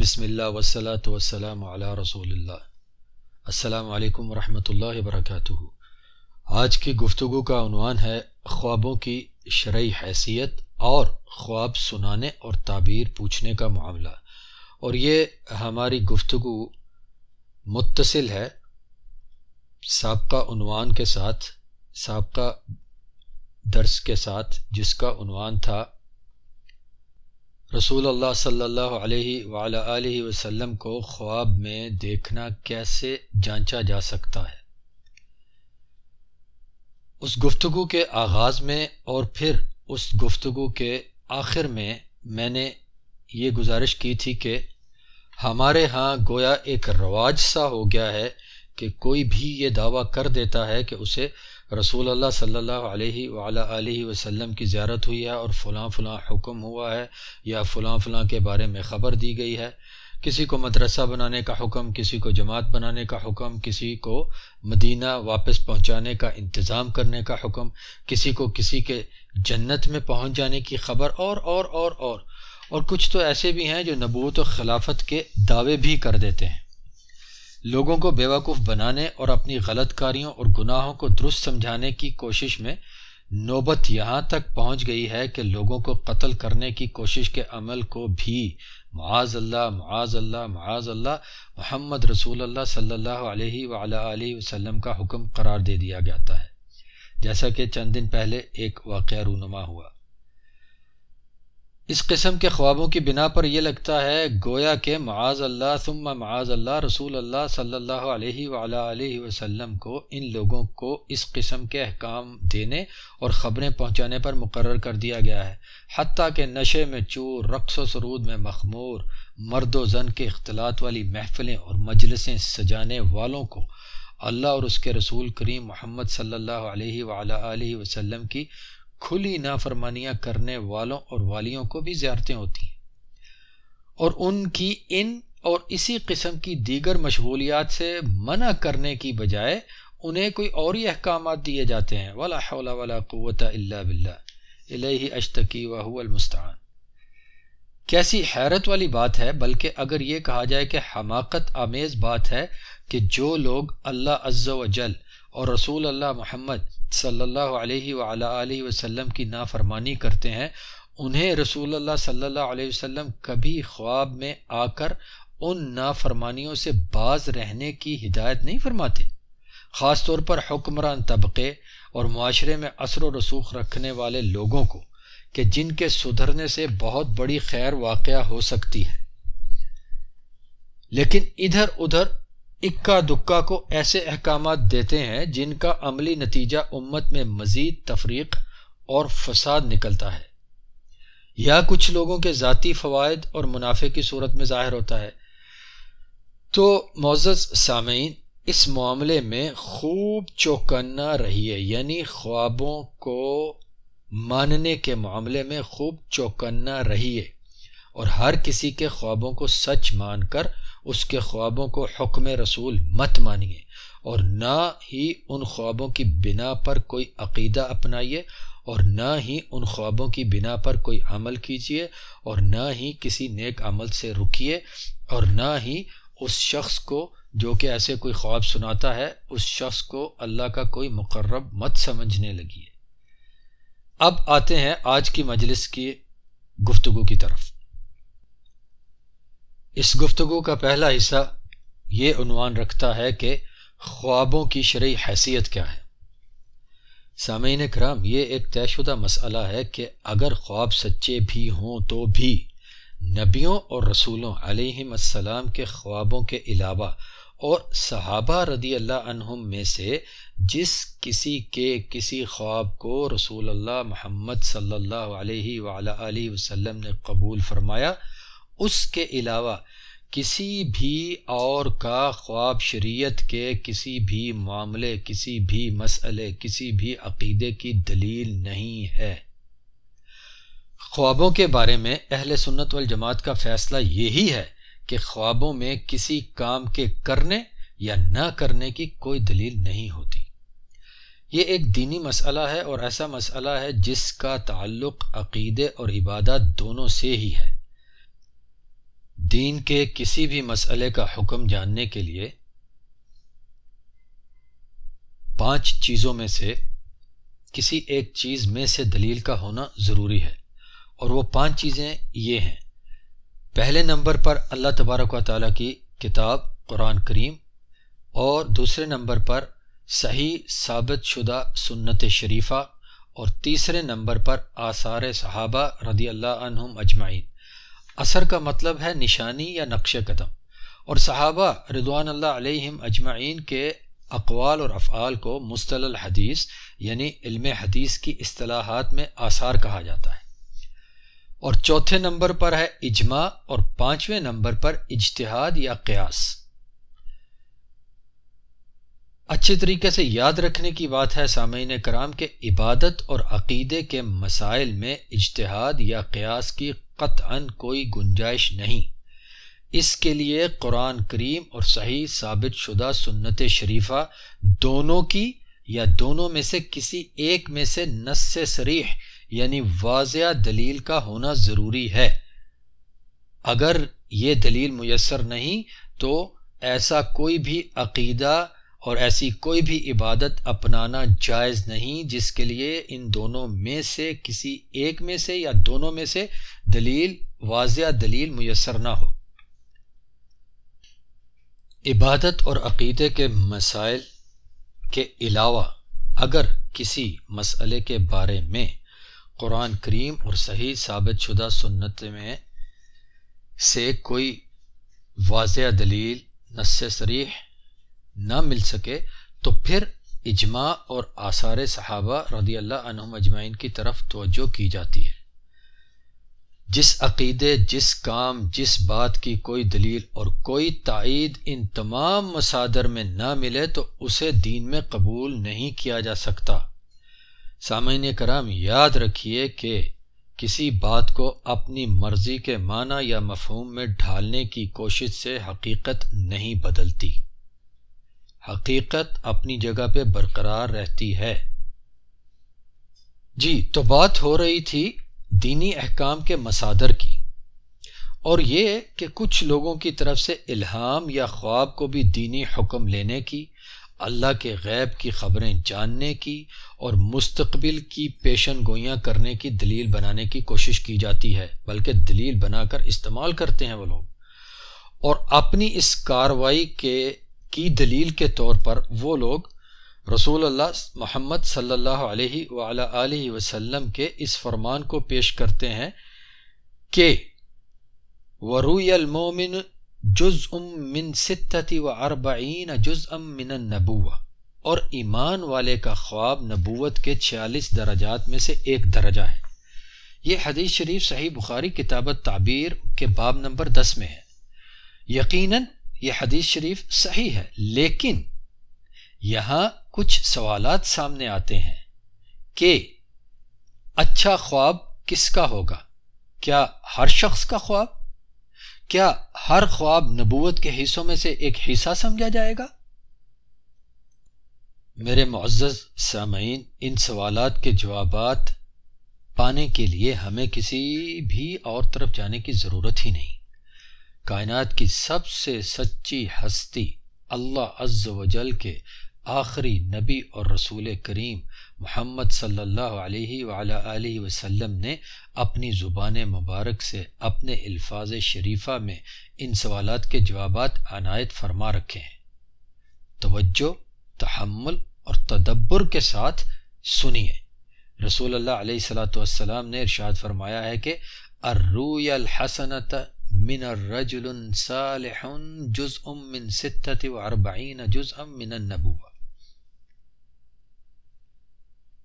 بسم اللہ وسلاۃ وسلم علی رسول اللہ السلام علیکم ورحمۃ اللہ وبرکاتہ آج کی گفتگو کا عنوان ہے خوابوں کی شرعی حیثیت اور خواب سنانے اور تعبیر پوچھنے کا معاملہ. اور یہ ہماری گفتگو متصل ہے سابقہ عنوان کے ساتھ، سابقہ درس کے ساتھ، جس کا عنوان تھا رسول اللہ صلی اللہ علیہ وعلیٰ علیہ وسلم کو خواب میں دیکھنا کیسے جانچا جا سکتا ہے؟ اس گفتگو کے آغاز میں اور پھر اس گفتگو کے آخر میں میں نے یہ گزارش کی تھی کہ ہمارے ہاں گویا ایک رواج سا ہو گیا ہے کہ کوئی بھی یہ دعویٰ کر دیتا ہے کہ اسے رسول اللہ صلی اللہ علیہ وعلیٰ علیہ وسلم کی زیارت ہوئی ہے اور فلاں فلاں حکم ہوا ہے یا فلاں فلاں کے بارے میں خبر دی گئی ہے۔ کسی کو مدرسہ بنانے کا حکم، کسی کو جماعت بنانے کا حکم، کسی کو مدینہ واپس پہنچانے کا انتظام کرنے کا حکم، کسی کو کسی کے جنت میں پہنچ جانے کی خبر، اور اور اور اور اور کچھ تو ایسے بھی ہیں جو نبوت و خلافت کے دعوے بھی کر دیتے ہیں۔ لوگوں کو بیوقوف بنانے اور اپنی غلط کاریوں اور گناہوں کو درست سمجھانے کی کوشش میں نوبت یہاں تک پہنچ گئی ہے کہ لوگوں کو قتل کرنے کی کوشش کے عمل کو بھی معاذ اللہ معاذ اللہ معاذ اللہ، محمد رسول اللہ صلی اللہ علیہ وعلیٰ علیہ وسلم کا حکم قرار دے دیا جاتا ہے جیسا کہ چند دن پہلے ایک واقعہ رونما ہوا۔ اس قسم کے خوابوں کی بنا پر یہ لگتا ہے، گویا کہ معاذ اللہ ثم معاذ اللہ رسول اللہ صلی اللہ علیہ وعلیٰ علیہ وسلم کو ان لوگوں کو اس قسم کے احکام دینے اور خبریں پہنچانے پر مقرر کر دیا گیا ہے۔ حتیٰ کہ نشے میں چور، رقص و سرود میں مخمور، مرد و زن کے اختلاط والی محفلیں اور مجلسیں سجانے والوں کو اللہ اور اس کے رسول کریم محمد صلی اللہ علیہ وعلیٰ علیہ وسلم کی کھلی نافرمانیاں کرنے والوں اور والیوں کو بھی زیارتیں ہوتی ہیں۔ اور ان کی ان اور اسی قسم کی دیگر مشغولیات سے منع کرنے کی بجائے انہیں کوئی اور ہی احکامات دیے جاتے ہیں۔ ولا حول ولا قوت الا باللہ الہی اشتکی وهو المستعان۔ کیسی حیرت والی بات ہے، بلکہ اگر یہ کہا جائے کہ حماقت آمیز بات ہے کہ جو لوگ اللہ عز و جل اور رسول اللہ محمد صلی اللہ علیہ وعلیٰ علیہ وسلم کی نافرمانی کرتے ہیں، انہیں رسول اللہ صلی اللہ علیہ وسلم کبھی خواب میں آ کر ان نافرمانیوں سے باز رہنے کی ہدایت نہیں فرماتے۔ خاص طور پر حکمران طبقے اور معاشرے میں اثر و رسوخ رکھنے والے لوگوں کو کہ جن کے سدھرنے سے بہت بڑی خیر واقعہ ہو سکتی ہے۔ لیکن ادھر ادھر اکا دکا کو ایسے احکامات دیتے ہیں جن کا عملی نتیجہ امت میں مزید تفریق اور فساد نکلتا ہے۔ یا کچھ لوگوں کے ذاتی فوائد اور منافع کی صورت میں ظاہر ہوتا ہے۔ تو معزز سامعین، اس معاملے میں خوب چوکنا رہیے یعنی خوابوں کو ماننے کے معاملے میں خوب چوکنا رہیے۔ اور ہر کسی کے خوابوں کو سچ مان کر اس کے خوابوں کو حکم رسول مت مانیے اور نہ ہی ان خوابوں کی بنا پر کوئی عقیدہ اپنائیے اور نہ ہی ان خوابوں کی بنا پر کوئی عمل کیجیے اور نہ ہی کسی نیک عمل سے رکیے اور نہ ہی اس شخص کو جو کہ ایسے کوئی خواب سناتا ہے، اس شخص کو اللہ کا کوئی مقرب مت سمجھنے لگیے۔ اب آتے ہیں آج کی مجلس کی گفتگو کی طرف۔ اس گفتگو کا پہلا حصہ یہ عنوان رکھتا ہے کہ خوابوں کی شرعی حیثیت کیا ہے۔ سامعین کرام، یہ ایک طے شدہ مسئلہ ہے کہ اگر خواب سچے بھی ہوں تو بھی نبیوں اور رسولوں علیہم السلام کے خوابوں کے علاوہ اور صحابہ رضی اللہ عنہم میں سے جس کسی کے کسی خواب کو رسول اللہ محمد صلی اللہ علیہ وعلیہ وسلم نے قبول فرمایا اس کے علاوہ کسی بھی اور کا خواب شریعت کے کسی بھی معاملے، کسی بھی مسئلے، کسی بھی عقیدے کی دلیل نہیں ہے۔ خوابوں کے بارے میں اہل سنت والجماعت کا فیصلہ یہی ہے کہ خوابوں میں کسی کام کے کرنے یا نہ کرنے کی کوئی دلیل نہیں ہوتی۔ یہ ایک دینی مسئلہ ہے اور ایسا مسئلہ ہے جس کا تعلق عقیدے اور عبادت دونوں سے ہی ہے۔ دین کے کسی بھی مسئلے کا حکم جاننے کے لیے پانچ چیزوں میں سے کسی ایک چیز میں سے دلیل کا ہونا ضروری ہے۔ اور وہ پانچ چیزیں یہ ہیں۔ پہلے نمبر پر اللہ تبارک و تعالیٰ کی کتاب، قرآن کریم، اور دوسرے نمبر پر صحیح ثابت شدہ سنت شریفہ، اور تیسرے نمبر پر آثار صحابہ رضی اللہ عنہم اجمعین۔ اثر کا مطلب ہے نشانی یا نقش قدم۔ اور صحابہ رضوان اللہ علیہم اجمعین کے اقوال اور افعال کو مستل الحدیث یعنی علم حدیث کی اصطلاحات میں آثار کہا جاتا ہے۔ اور چوتھے نمبر پر ہے اجماع اور پانچویں نمبر پر اجتہاد یا قیاس۔ اچھے طریقے سے یاد رکھنے کی بات ہے سامعین کرام کے عبادت اور عقیدے کے مسائل میں اجتہاد یا قیاس کی قطعا کوئی گنجائش نہیں۔ اس کے لیے قرآن کریم اور صحیح ثابت شدہ سنت شریفہ دونوں کی یا دونوں میں سے کسی ایک میں سے نس سریح یعنی واضح دلیل کا ہونا ضروری ہے۔ اگر یہ دلیل میسر نہیں تو ایسا کوئی بھی عقیدہ اور ایسی کوئی بھی عبادت اپنانا جائز نہیں جس کے لیے ان دونوں میں سے کسی ایک میں سے یا دونوں میں سے دلیل، واضح دلیل میسر نہ ہو۔ عبادت اور عقیدے کے مسائل کے علاوہ اگر کسی مسئلے کے بارے میں قرآن کریم اور صحیح ثابت شدہ سنت میں سے کوئی واضح دلیل نس سریح نہ مل سکے، تو پھر اجماع اور آثار صحابہ رضی اللہ عنہم اجمعین کی طرف توجہ کی جاتی ہے۔ جس عقیدے، جس کام، جس بات کی کوئی دلیل اور کوئی تائید ان تمام مسادر میں نہ ملے تو اسے دین میں قبول نہیں کیا جا سکتا۔ سامعین کرام، یاد رکھیے کہ کسی بات کو اپنی مرضی کے معنی یا مفہوم میں ڈھالنے کی کوشش سے حقیقت نہیں بدلتی۔ حقیقت اپنی جگہ پہ برقرار رہتی ہے۔ جی تو بات ہو رہی تھی دینی احکام کے مسادر کی۔ اور یہ کہ کچھ لوگوں کی طرف سے الہام یا خواب کو بھی دینی حکم لینے کی، اللہ کے غیب کی خبریں جاننے کی اور مستقبل کی پیشن گوئیاں کرنے کی دلیل بنانے کی کوشش کی جاتی ہے، بلکہ دلیل بنا کر استعمال کرتے ہیں وہ لوگ۔ اور اپنی اس کاروائی کے کی دلیل کے طور پر وہ لوگ رسول اللہ محمد صلی اللہ علیہ علیہ وسلم کے اس فرمان کو پیش کرتے ہیں کہ وروی المومن جز ام من ستتی و اربعین جز ام من النبوہ اور ایمان والے کا خواب نبوت کے چھیالیس درجات میں سے ایک درجہ ہے۔ یہ حدیث شریف صحیح بخاری کتابت تعبیر کے باب نمبر دس میں ہے۔ یقیناً یہ حدیث شریف صحیح ہے، لیکن یہاں کچھ سوالات سامنے آتے ہیں کہ اچھا خواب کس کا ہوگا؟ کیا ہر شخص کا خواب؟ کیا ہر خواب نبوت کے حصوں میں سے ایک حصہ سمجھا جائے گا؟ میرے معزز سامعین، ان سوالات کے جوابات پانے کے لیے ہمیں کسی بھی اور طرف جانے کی ضرورت ہی نہیں۔ کائنات کی سب سے سچی ہستی اللہ عز و جل کے آخری نبی اور رسول کریم محمد صلی اللہ علیہ علیہ وسلم نے اپنی زبان مبارک سے اپنے الفاظ شریفہ میں ان سوالات کے جوابات عنایت فرما رکھے ہیں۔ توجہ، تحمل اور تدبر کے ساتھ سنیے۔ رسول اللہ علیہ صلاۃ والسلام نے ارشاد فرمایا ہے کہ اروی الحسنت من الرجل صالح جزء من ستة واربعین جزءا من النبوہ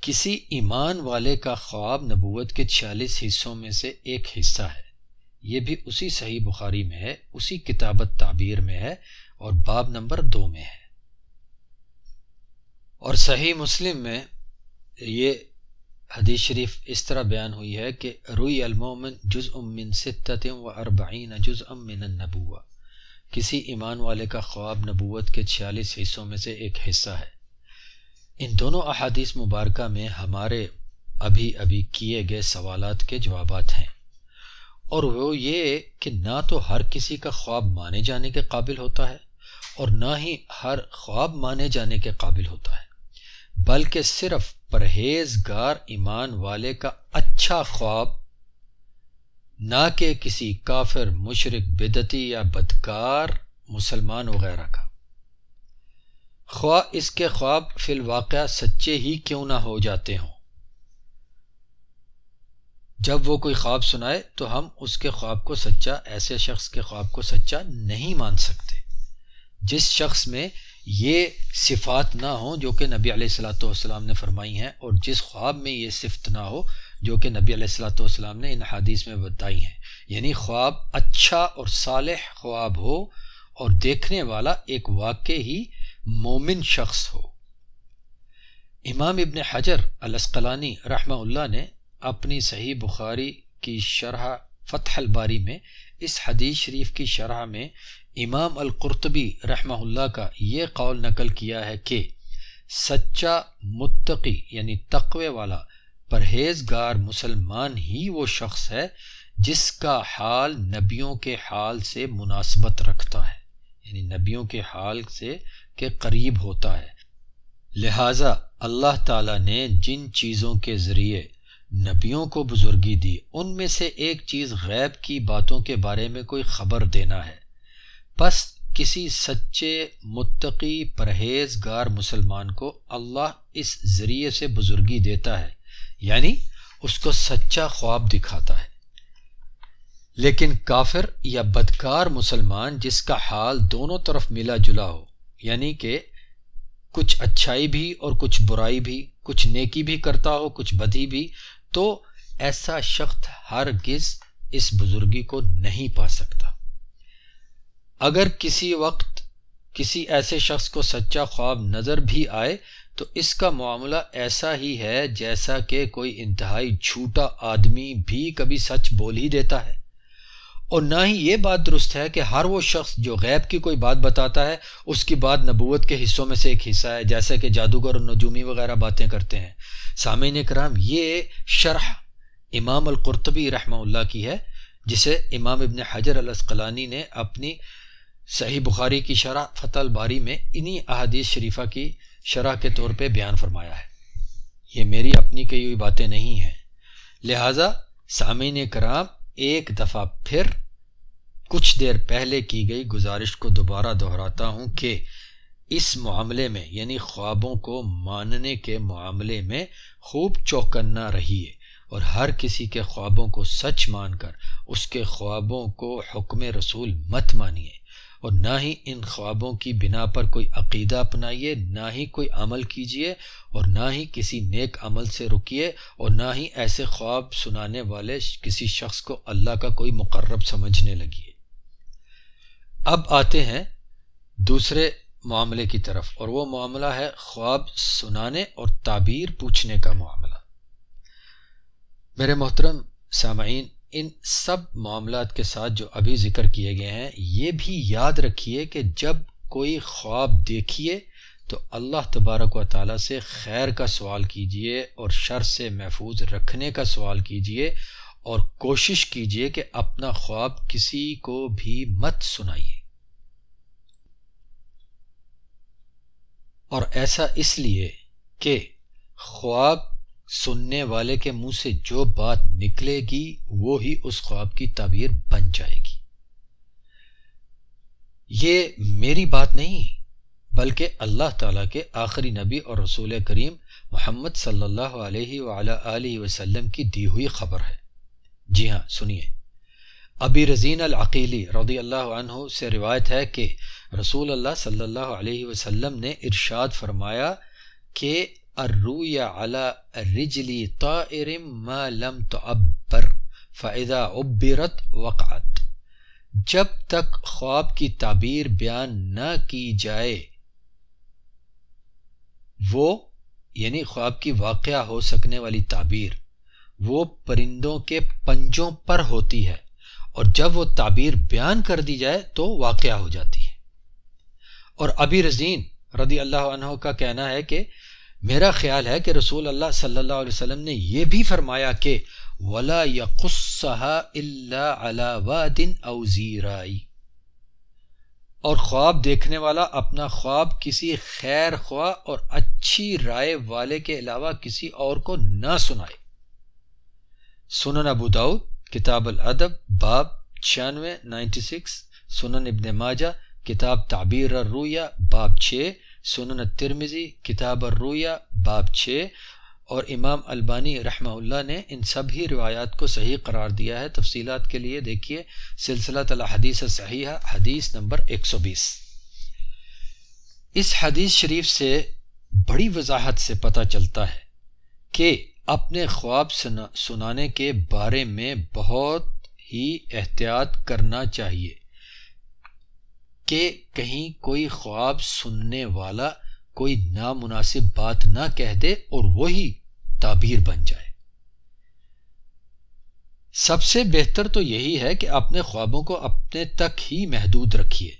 کسی ایمان والے کا خواب نبوت کے چھیالیس حصوں میں سے ایک حصہ ہے۔ یہ بھی اسی صحیح بخاری میں ہے، اسی کتابت تعبیر میں ہے اور باب نمبر دو میں ہے۔ اور صحیح مسلم میں یہ حدیث شریف اس طرح بیان ہوئی ہے کہ روئی المومن جز امن ستت و اربعین جز امن النبوہ کسی ایمان والے کا خواب نبوت کے چھیالیس حصوں میں سے ایک حصہ ہے۔ ان دونوں احادیث مبارکہ میں ہمارے ابھی ابھی کیے گئے سوالات کے جوابات ہیں۔ اور وہ یہ کہ نہ تو ہر کسی کا خواب مانے جانے کے قابل ہوتا ہے اور نہ ہی ہر خواب مانے جانے کے قابل ہوتا ہے۔ بلکہ صرف پرہیزگار ایمان والے کا اچھا خواب، نہ کہ کسی کافر مشرق بدتی یا بدکار مسلمان وغیرہ کا۔ خواہ اس کے خواب فی الواقع سچے ہی کیوں نہ ہو جاتے ہوں۔ جب وہ کوئی خواب سنائے تو ہم اس کے خواب کو سچا، ایسے شخص کے خواب کو سچا نہیں مان سکتے، جس شخص میں یہ صفات نہ ہوں جو کہ نبی علیہ السلاۃ والسلام نے فرمائی ہیں اور جس خواب میں یہ صفت نہ ہو جو کہ نبی علیہ السلاۃ والسلام نے ان حادیث میں بتائی ہیں۔ یعنی خواب اچھا اور صالح خواب ہو اور دیکھنے والا ایک واقع ہی مومن شخص ہو۔ امام ابن حجر الاسقلانی رحمہ اللہ نے اپنی صحیح بخاری کی شرح فتح الباری میں اس حدیث شریف کی شرح میں امام القرطبی رحمہ اللہ کا یہ قول نقل کیا ہے کہ سچا متقی یعنی تقوی والا پرہیزگار مسلمان ہی وہ شخص ہے جس کا حال نبیوں کے حال سے مناسبت رکھتا ہے یعنی نبیوں کے حال سے کے قریب ہوتا ہے۔ لہٰذا اللہ تعالیٰ نے جن چیزوں کے ذریعے نبیوں کو بزرگی دی، ان میں سے ایک چیز غیب کی باتوں کے بارے میں کوئی خبر دینا ہے۔ بس کسی سچے متقی پرہیز گار مسلمان کو اللہ اس ذریعے سے بزرگی دیتا ہے یعنی اس کو سچا خواب دکھاتا ہے۔ لیکن کافر یا بدکار مسلمان جس کا حال دونوں طرف ملا جلا ہو یعنی کہ کچھ اچھائی بھی اور کچھ برائی بھی، کچھ نیکی بھی کرتا ہو، کچھ بدی بھی، تو ایسا شخص ہر گز اس بزرگی کو نہیں پا سکتا۔ اگر کسی وقت کسی ایسے شخص کو سچا خواب نظر بھی آئے، تو اس کا معاملہ ایسا ہی ہے جیسا کہ کوئی انتہائی جھوٹا آدمی بھی کبھی سچ بول ہی دیتا ہے۔ اور نہ ہی یہ بات درست ہے کہ ہر وہ شخص جو غیب کی کوئی بات بتاتا ہے، اس کی بات نبوت کے حصوں میں سے ایک حصہ ہے جیسے کہ جادوگر اور نجومی وغیرہ باتیں کرتے ہیں۔ سامعین کرام، یہ شرح امام القرطبی رحمہ اللہ کی ہے، جسے امام ابن حجر الاسقلانی نے اپنی صحیح بخاری کی شرح فتح الباری میں انہی احادیث شریفہ کی شرح کے طور پہ بیان فرمایا ہے۔ یہ میری اپنی کئی ہوئی باتیں نہیں ہیں۔ لہٰذا سامعین کرام، ایک دفعہ پھر کچھ دیر پہلے کی گئی گزارش کو دوبارہ دہراتا ہوں کہ اس معاملے میں یعنی خوابوں کو ماننے کے معاملے میں خوب چوکنا رہیے اور ہر کسی کے خوابوں کو سچ مان کر اس کے خوابوں کو حکم رسول مت مانیے۔ اور نہ ہی ان خوابوں کی بنا پر کوئی عقیدہ اپنائیے، نہ ہی کوئی عمل کیجیے اور نہ ہی کسی نیک عمل سے رکیے اور نہ ہی ایسے خواب سنانے والے کسی شخص کو اللہ کا کوئی مقرب سمجھنے لگیے۔ اب آتے ہیں دوسرے معاملے کی طرف اور وہ معاملہ ہے خواب سنانے اور تعبیر پوچھنے کا معاملہ۔ میرے محترم سامعین ان سب معاملات کے ساتھ جو ابھی ذکر کیے گئے ہیں، یہ بھی یاد رکھیے کہ جب کوئی خواب دیکھیے تو اللہ تبارک و تعالیٰ سے خیر کا سوال کیجیے اور شر سے محفوظ رکھنے کا سوال کیجیے اور کوشش کیجیے کہ اپنا خواب کسی کو بھی مت سنائیے۔ اور ایسا اس لیے کہ خواب سننے والے کے منہ سے جو بات نکلے گی، وہ ہی اس خواب کی تعبیر بن جائے گی۔ یہ میری بات نہیں، بلکہ اللہ تعالیٰ کے آخری نبی اور رسول کریم محمد صلی اللہ علیہ وعلیٰ وسلم کی دی ہوئی خبر ہے۔ جی ہاں سنیے۔ ابی رضین العقیلی رضی اللہ عنہ سے روایت ہے کہ رسول اللہ صلی اللہ علیہ وسلم نے ارشاد فرمایا کہ الروی على رجلی طائر ما لم تعبر فاذا عبرت وقعت۔ جب تک خواب کی تعبیر بیان نہ کی جائے، وہ یعنی خواب کی واقعہ ہو سکنے والی تعبیر، وہ پرندوں کے پنجوں پر ہوتی ہے۔ اور جب وہ تعبیر بیان کر دی جائے تو واقعہ ہو جاتی ہے۔ اور ابھی رضین رضی اللہ عنہ کا کہنا ہے کہ میرا خیال ہے کہ رسول اللہ صلی اللہ علیہ وسلم نے یہ بھی فرمایا کہ ولا یقصہ اللہ اور خواب دیکھنے والا اپنا خواب کسی خیر خواہ اور اچھی رائے والے کے علاوہ کسی اور کو نہ سنائے۔ سنن ابو داؤد، کتاب الادب، باب چھیانوے، نائنٹی سکس۔ سنن ابن ماجہ، کتاب تعبیر الرویہ باب چھ۔ سنن ترمزی کتاب الرویہ باب چھ، اور امام البانی رحمہ اللہ نے ان سبھی روایات کو صحیح قرار دیا ہے۔ تفصیلات کے لیے دیکھیے سلسلہ حدیث صحیح حدیث نمبر ایک سو بیس۔ اس حدیث شریف سے بڑی وضاحت سے پتہ چلتا ہے کہ اپنے خواب سنانے کے بارے میں بہت ہی احتیاط کرنا چاہیے۔ کہ کہیں کوئی خواب سننے والا کوئی نامناسب بات نہ کہہ دے اور وہی تعبیر بن جائے۔ سب سے بہتر تو یہی ہے کہ اپنے خوابوں کو اپنے تک ہی محدود رکھیے۔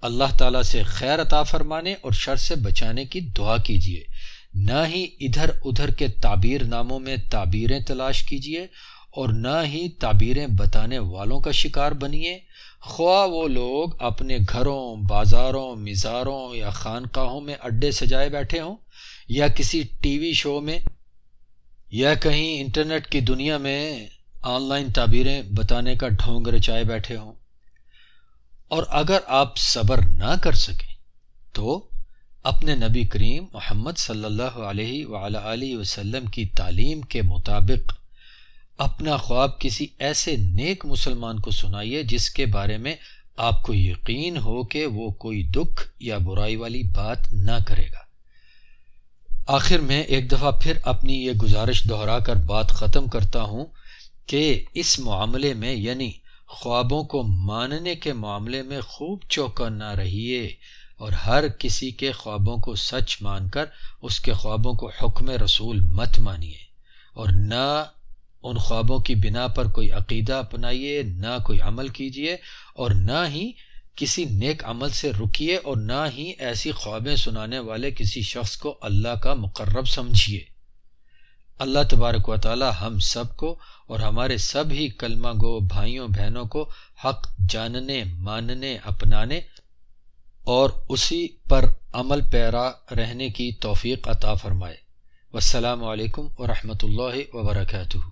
اللہ تعالیٰ سے خیر عطا فرمانے اور شر سے بچانے کی دعا کیجیے۔ نہ ہی ادھر ادھر کے تعبیر ناموں میں تعبیریں تلاش کیجیے اور نہ ہی تعبیریں بتانے والوں کا شکار بنیے۔ خواہ وہ لوگ اپنے گھروں، بازاروں، مزاروں یا خانقاہوں میں اڈے سجائے بیٹھے ہوں یا کسی ٹی وی شو میں یا کہیں انٹرنیٹ کی دنیا میں آن لائن تعبیریں بتانے کا ڈھونگ رچائے بیٹھے ہوں۔ اور اگر آپ صبر نہ کر سکیں تو اپنے نبی کریم محمد صلی اللہ علیہ وعلیٰ وسلم کی تعلیم کے مطابق اپنا خواب کسی ایسے نیک مسلمان کو سنائیے جس کے بارے میں آپ کو یقین ہو کہ وہ کوئی دکھ یا برائی والی بات نہ کرے گا۔ آخر میں ایک دفعہ پھر اپنی یہ گزارش دہرا کر بات ختم کرتا ہوں کہ اس معاملے میں یعنی خوابوں کو ماننے کے معاملے میں خوب چوکا نہ رہیے اور ہر کسی کے خوابوں کو سچ مان کر اس کے خوابوں کو حکم رسول مت مانیے اور نہ ان خوابوں کی بنا پر کوئی عقیدہ اپنائیے، نہ کوئی عمل کیجیے اور نہ ہی کسی نیک عمل سے رکیے اور نہ ہی ایسی خوابیں سنانے والے کسی شخص کو اللہ کا مقرب سمجھیے۔ اللہ تبارک و تعالی ہم سب کو اور ہمارے سب ہی کلمہ گو بھائیوں بہنوں کو حق جاننے، ماننے، اپنانے اور اسی پر عمل پیرا رہنے کی توفیق عطا فرمائے۔ والسلام علیکم ورحمۃ اللہ وبرکاتہ۔